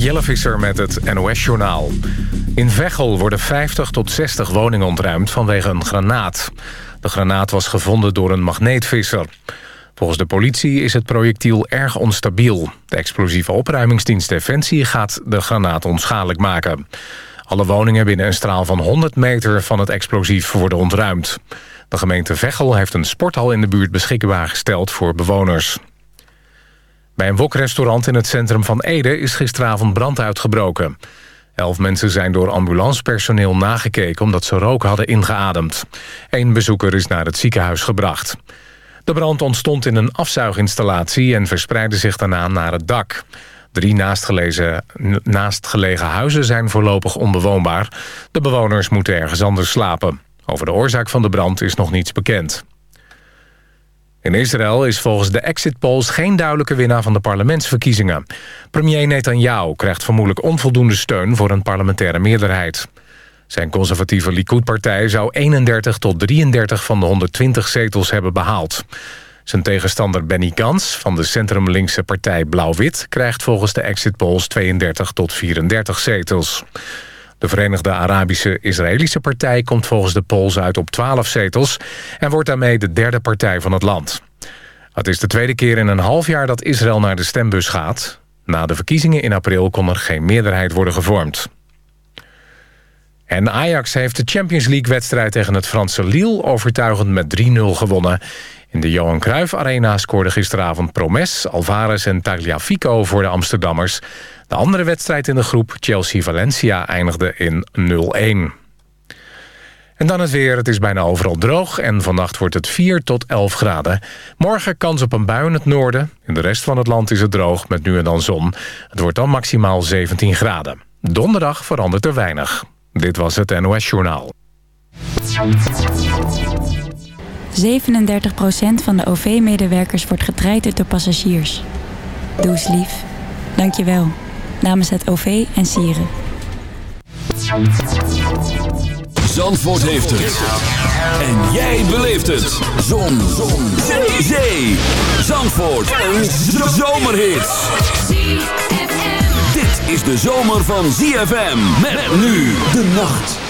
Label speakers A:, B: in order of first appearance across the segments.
A: Jelle Visser met het NOS-journaal. In Veghel worden 50 tot 60 woningen ontruimd vanwege een granaat. De granaat was gevonden door een magneetvisser. Volgens de politie is het projectiel erg onstabiel. De explosieve opruimingsdienst Defensie gaat de granaat onschadelijk maken. Alle woningen binnen een straal van 100 meter van het explosief worden ontruimd. De gemeente Veghel heeft een sporthal in de buurt beschikbaar gesteld voor bewoners. Bij een wokrestaurant in het centrum van Ede is gisteravond brand uitgebroken. Elf mensen zijn door ambulancepersoneel nagekeken omdat ze rook hadden ingeademd. Eén bezoeker is naar het ziekenhuis gebracht. De brand ontstond in een afzuiginstallatie en verspreidde zich daarna naar het dak. Drie naastgelegen huizen zijn voorlopig onbewoonbaar. De bewoners moeten ergens anders slapen. Over de oorzaak van de brand is nog niets bekend. In Israël is volgens de exit polls geen duidelijke winnaar van de parlementsverkiezingen. Premier Netanyahu krijgt vermoedelijk onvoldoende steun voor een parlementaire meerderheid. Zijn conservatieve Likud-partij zou 31 tot 33 van de 120 zetels hebben behaald. Zijn tegenstander Benny Gans van de centrumlinkse partij Blauw-Wit... krijgt volgens de exit polls 32 tot 34 zetels. De Verenigde Arabische Israëlische Partij komt volgens de polls uit op 12 zetels... en wordt daarmee de derde partij van het land. Het is de tweede keer in een half jaar dat Israël naar de stembus gaat. Na de verkiezingen in april kon er geen meerderheid worden gevormd. En Ajax heeft de Champions League-wedstrijd tegen het Franse Lille... overtuigend met 3-0 gewonnen. In de Johan Cruijff Arena scoorden gisteravond Promes, Alvarez en Tagliafico voor de Amsterdammers. De andere wedstrijd in de groep, Chelsea-Valencia, eindigde in 0-1. En dan het weer. Het is bijna overal droog en vannacht wordt het 4 tot 11 graden. Morgen kans op een bui in het noorden. In de rest van het land is het droog met nu en dan zon. Het wordt dan maximaal 17 graden. Donderdag verandert er weinig. Dit was het NOS Journaal.
B: 37% van de OV-medewerkers wordt getraind door passagiers. Doe eens lief. Dank je wel. Namens het OV en Sieren.
C: Zandvoort heeft het. En jij beleeft het. Zon. Zon. Zee. Zee. Zandvoort. Een zomerhit. Dit is de zomer van ZFM. Met nu de nacht.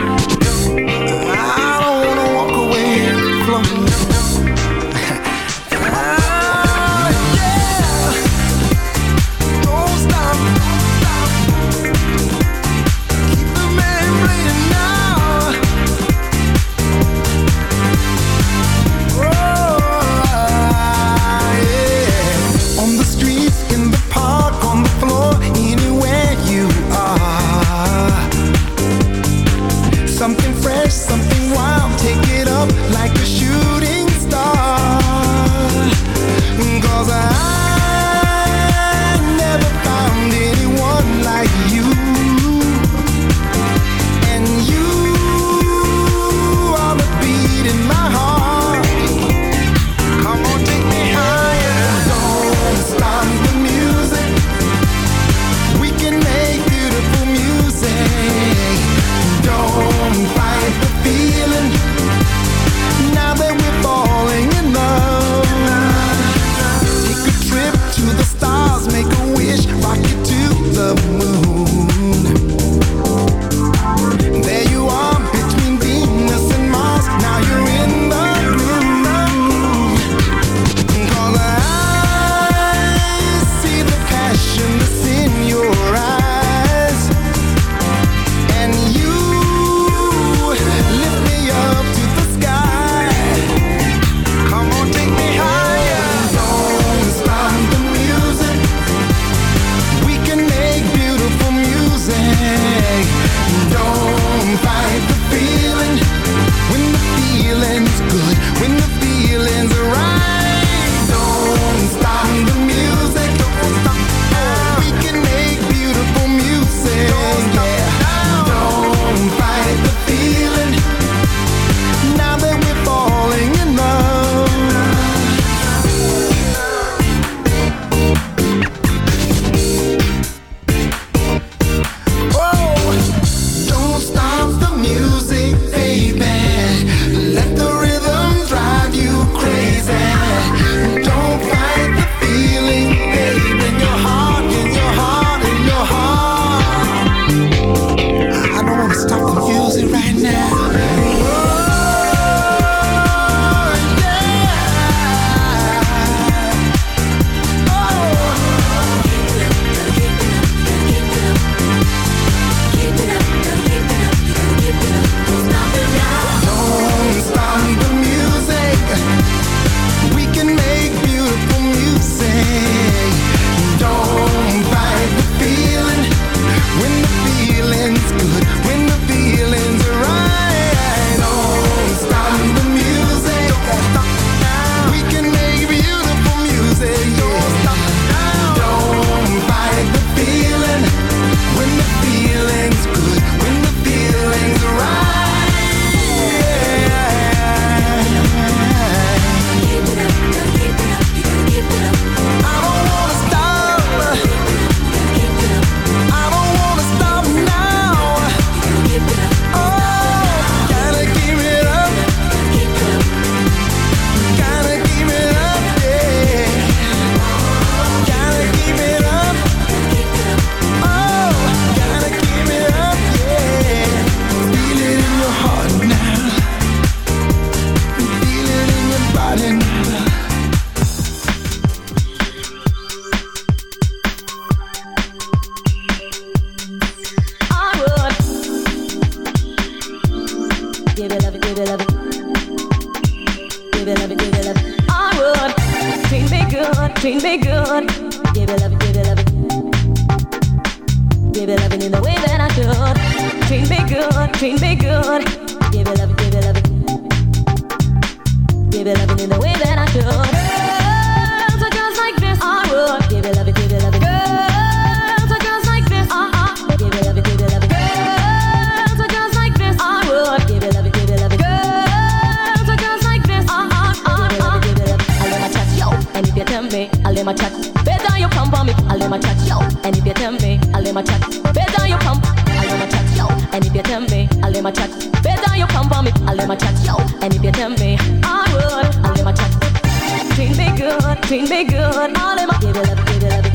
D: let my chat. Better you come for me, I'll let my chat. Yo. And if you tell me, I would, I'll let my chat. Clean me good, clean me good, I'll let my give it up, give it up.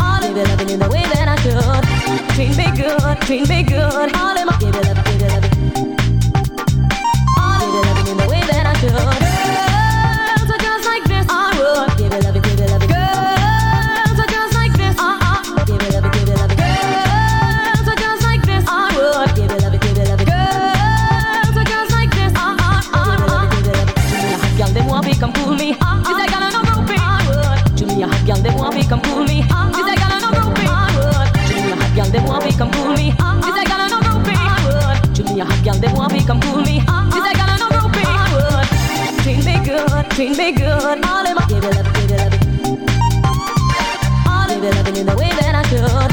D: I'll give it up in the way that I should. Clean me good, clean me good, I'll let my give it up, give it up. ya hot, girl. They want me, come pull me. This I got no groupie. Hardwood, clean me good, me good. All in my give it up, give it up. All in it up, in the way that I should.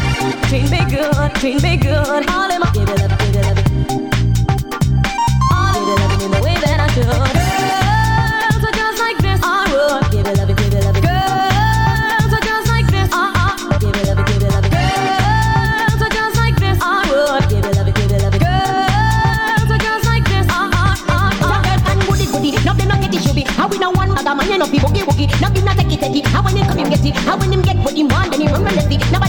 D: Train me good, clean me good. All in my give it up.
E: How when him get what he want, then he run relentlessly. Nobody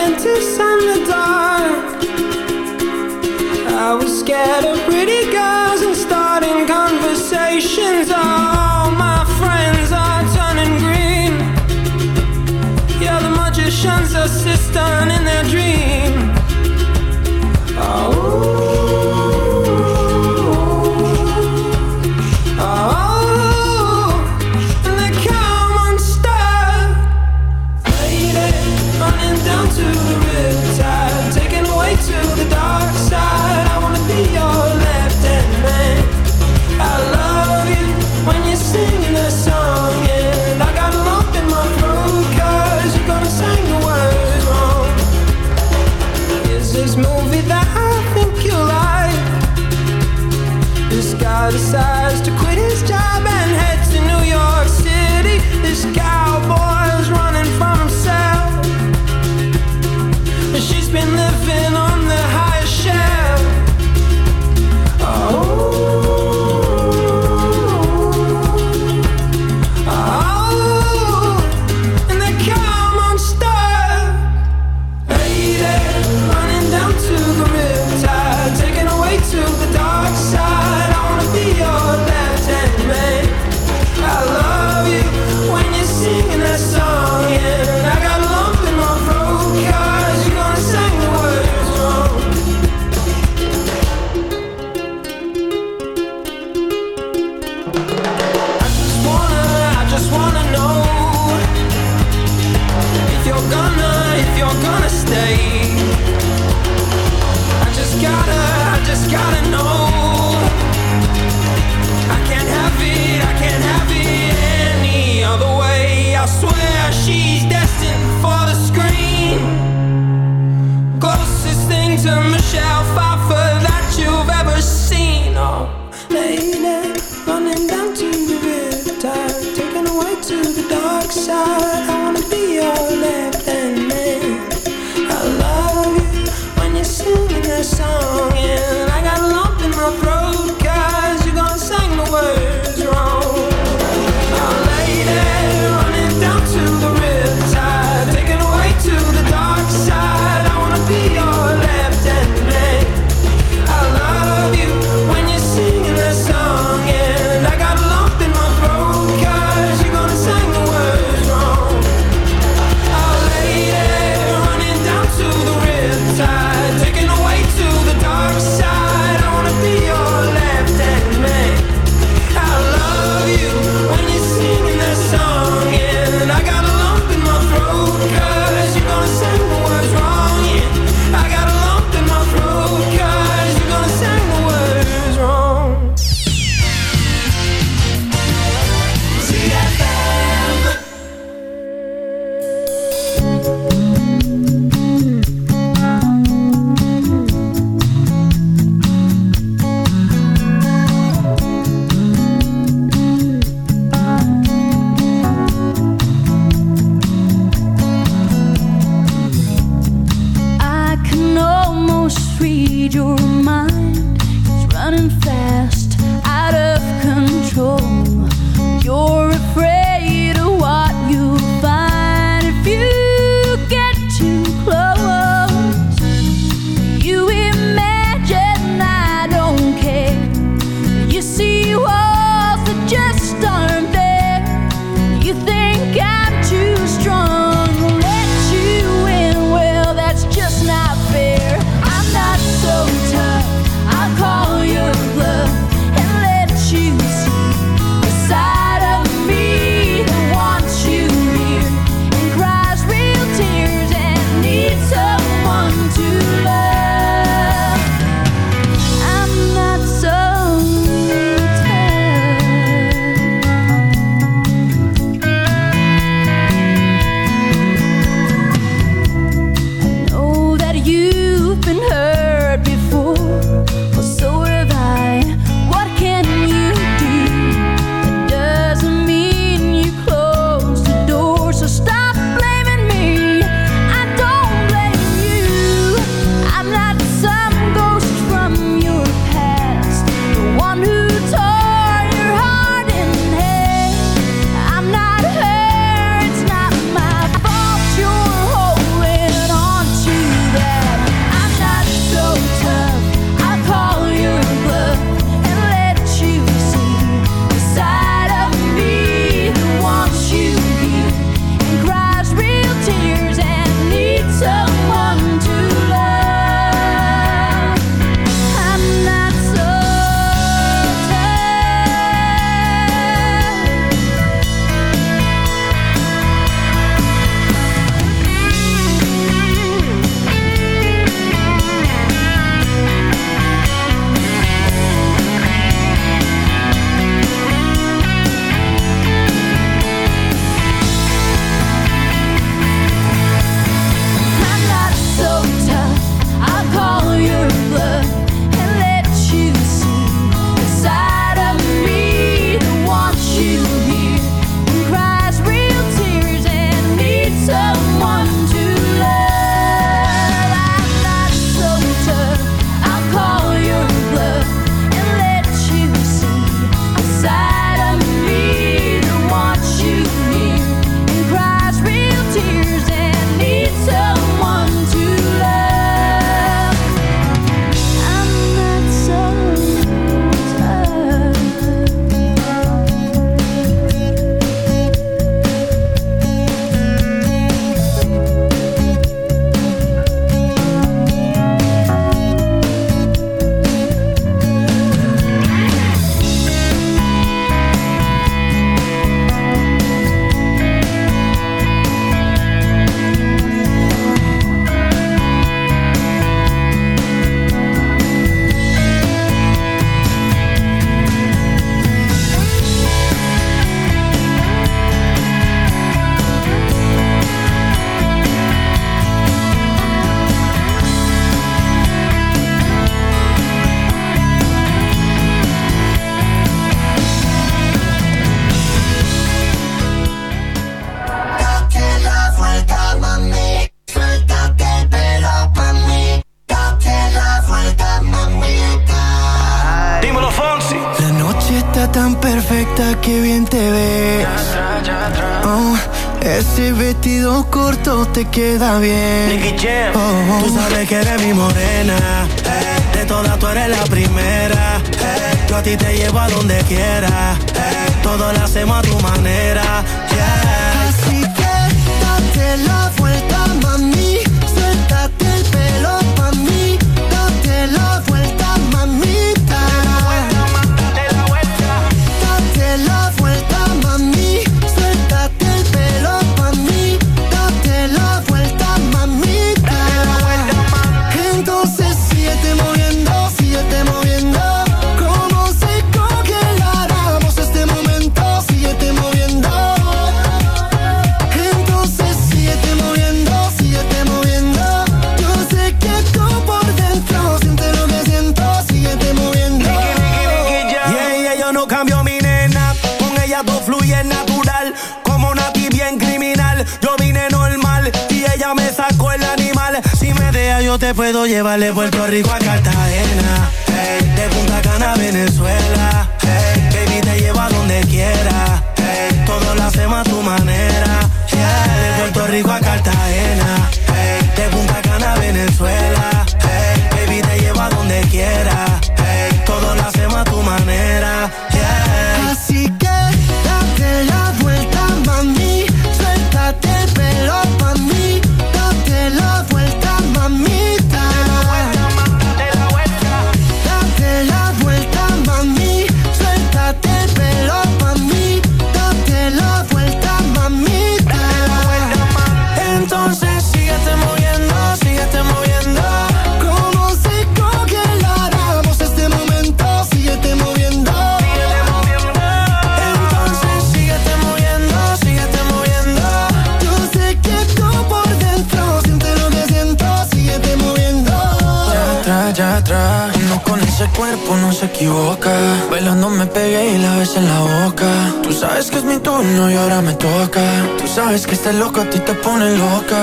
F: dentist and the dark. I was scared of pretty girls. day
G: te queda bien. Oh, oh.
H: Tú sabes que eres mi morena. Eh. De todas tú eres la primera. Eh. Yo a ti te llevo a donde quiera. Eh. Todo lo hacemos a tu manera.
G: Así que date la vuelta,
H: te puedo llevar de Puerto Rico a Cartagena. De Punta Cana a Venezuela. Baby, te llevo a donde quiera. Hey, todo lo hacemos a tu manera. De Puerto Rico a Cartagena. De Punta Cana a Venezuela. Hey, baby, te llevo a donde quiera. Hey, todo lo hacemos a tu manera.
I: cuerpo no se equivoca. Bailando me pegué y la ves en la boca. Tú sabes que es mi turno y ahora me toca. Tú sabes que este loco a ti te pone loca.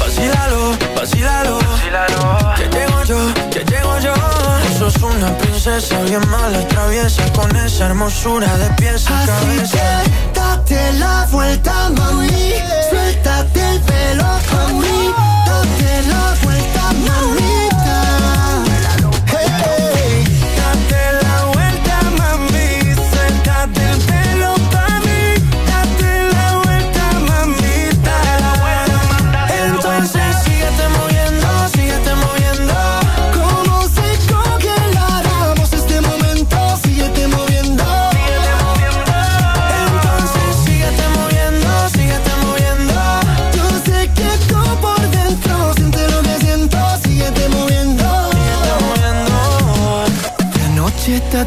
I: Vacílalo, vacílalo. Que llego yo, que llego yo. Tú sos una princesa bien mala, traviesa. Con esa hermosura de pies a cabeza.
G: Date la vuelta, mami. Suéltate el pelo, mami. Date la vuelta, mami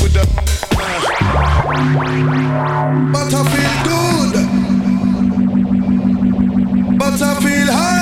J: Uh. But I feel good. But I feel high.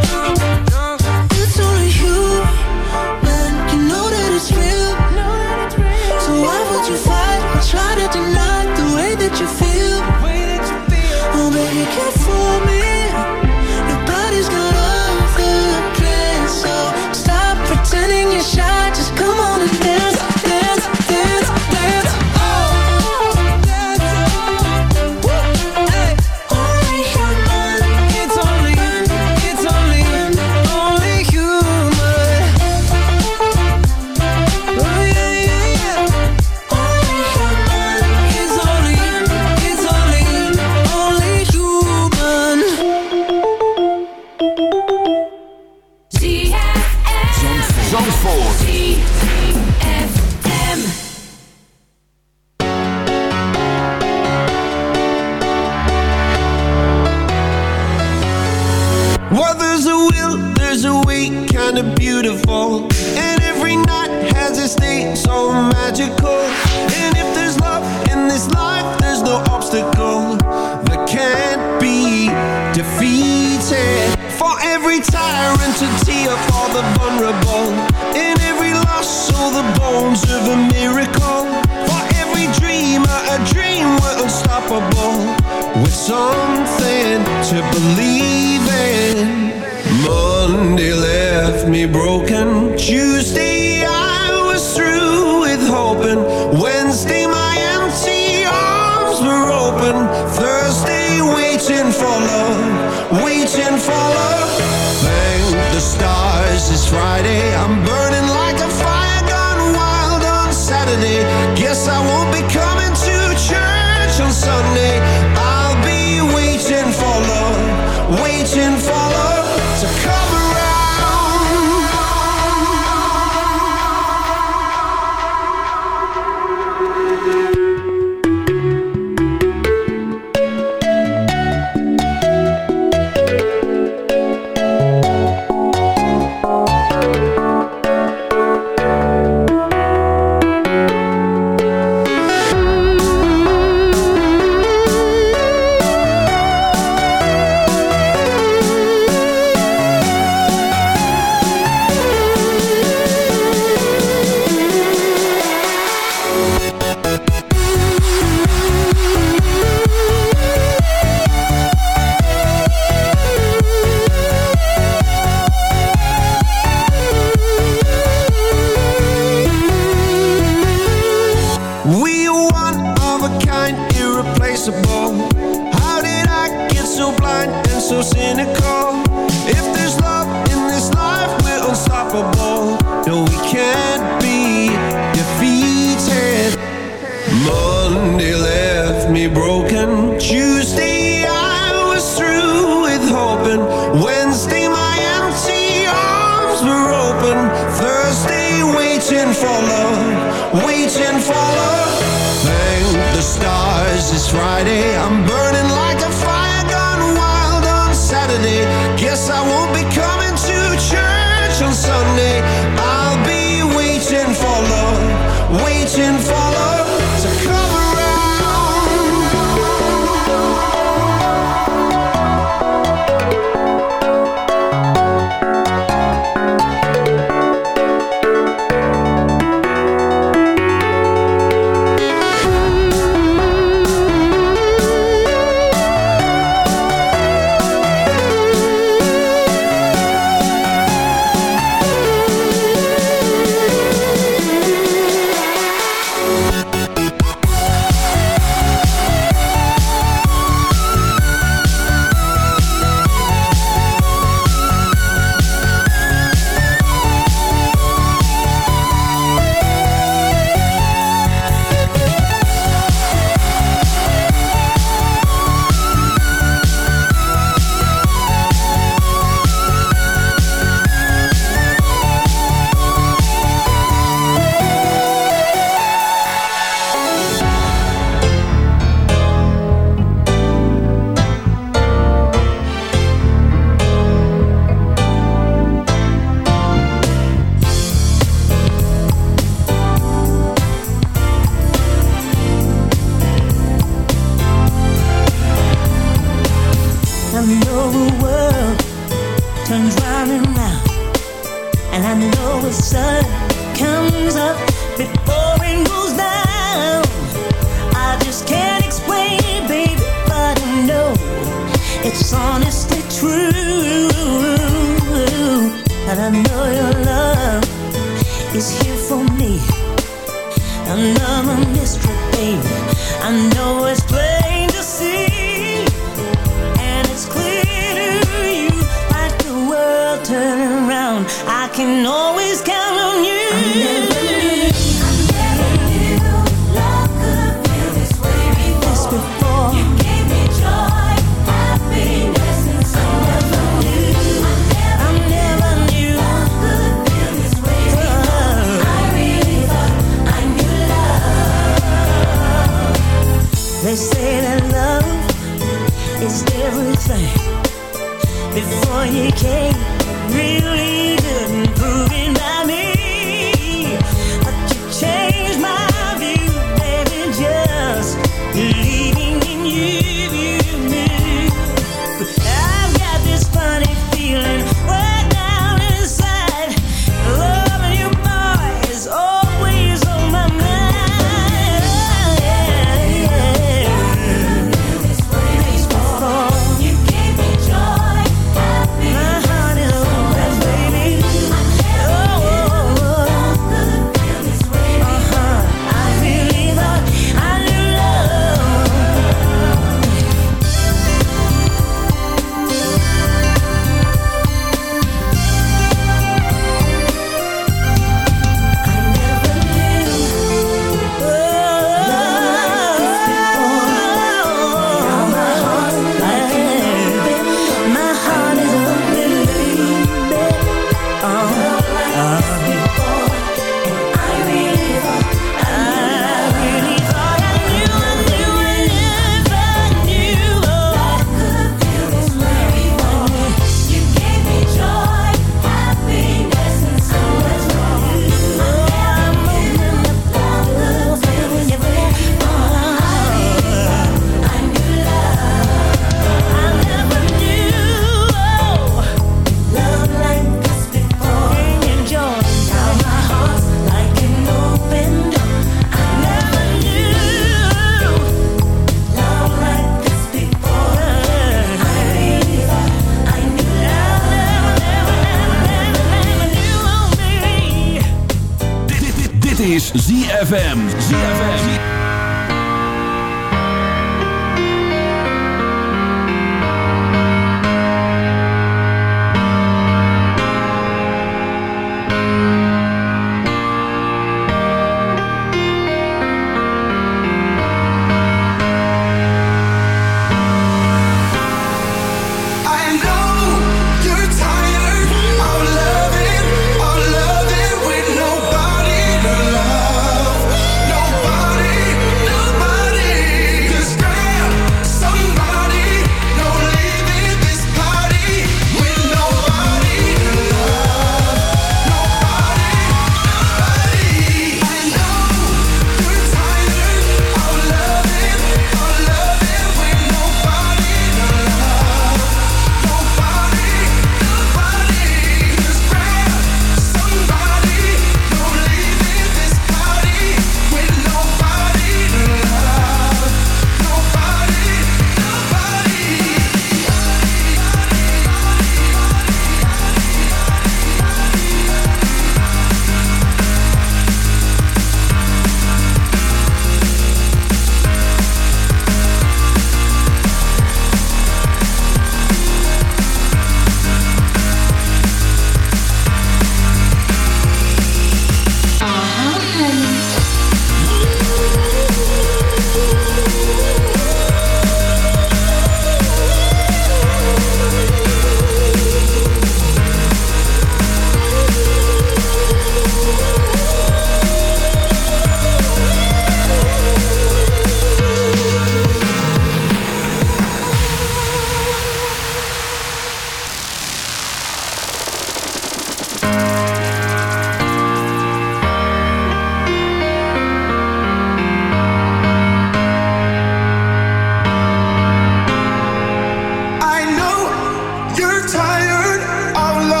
J: You're tired, of love.